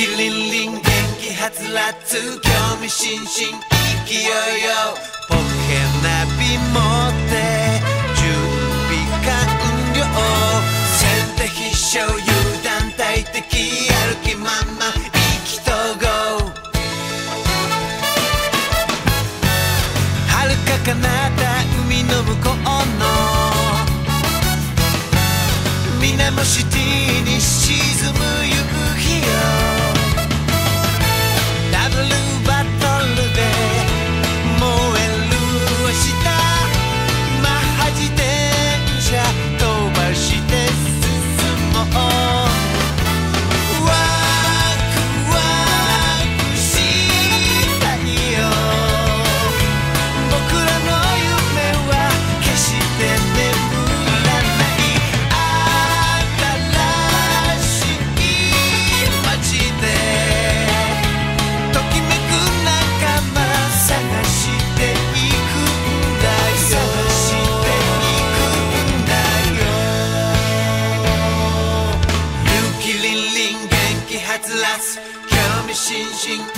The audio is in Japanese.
はつらつ興味津々勢いよポケナビ持って準備完了。先手必勝油断大敵やる気満々。意気投合。遥か彼方海の向こうの。水面シティに沈む。つらつ興味津々。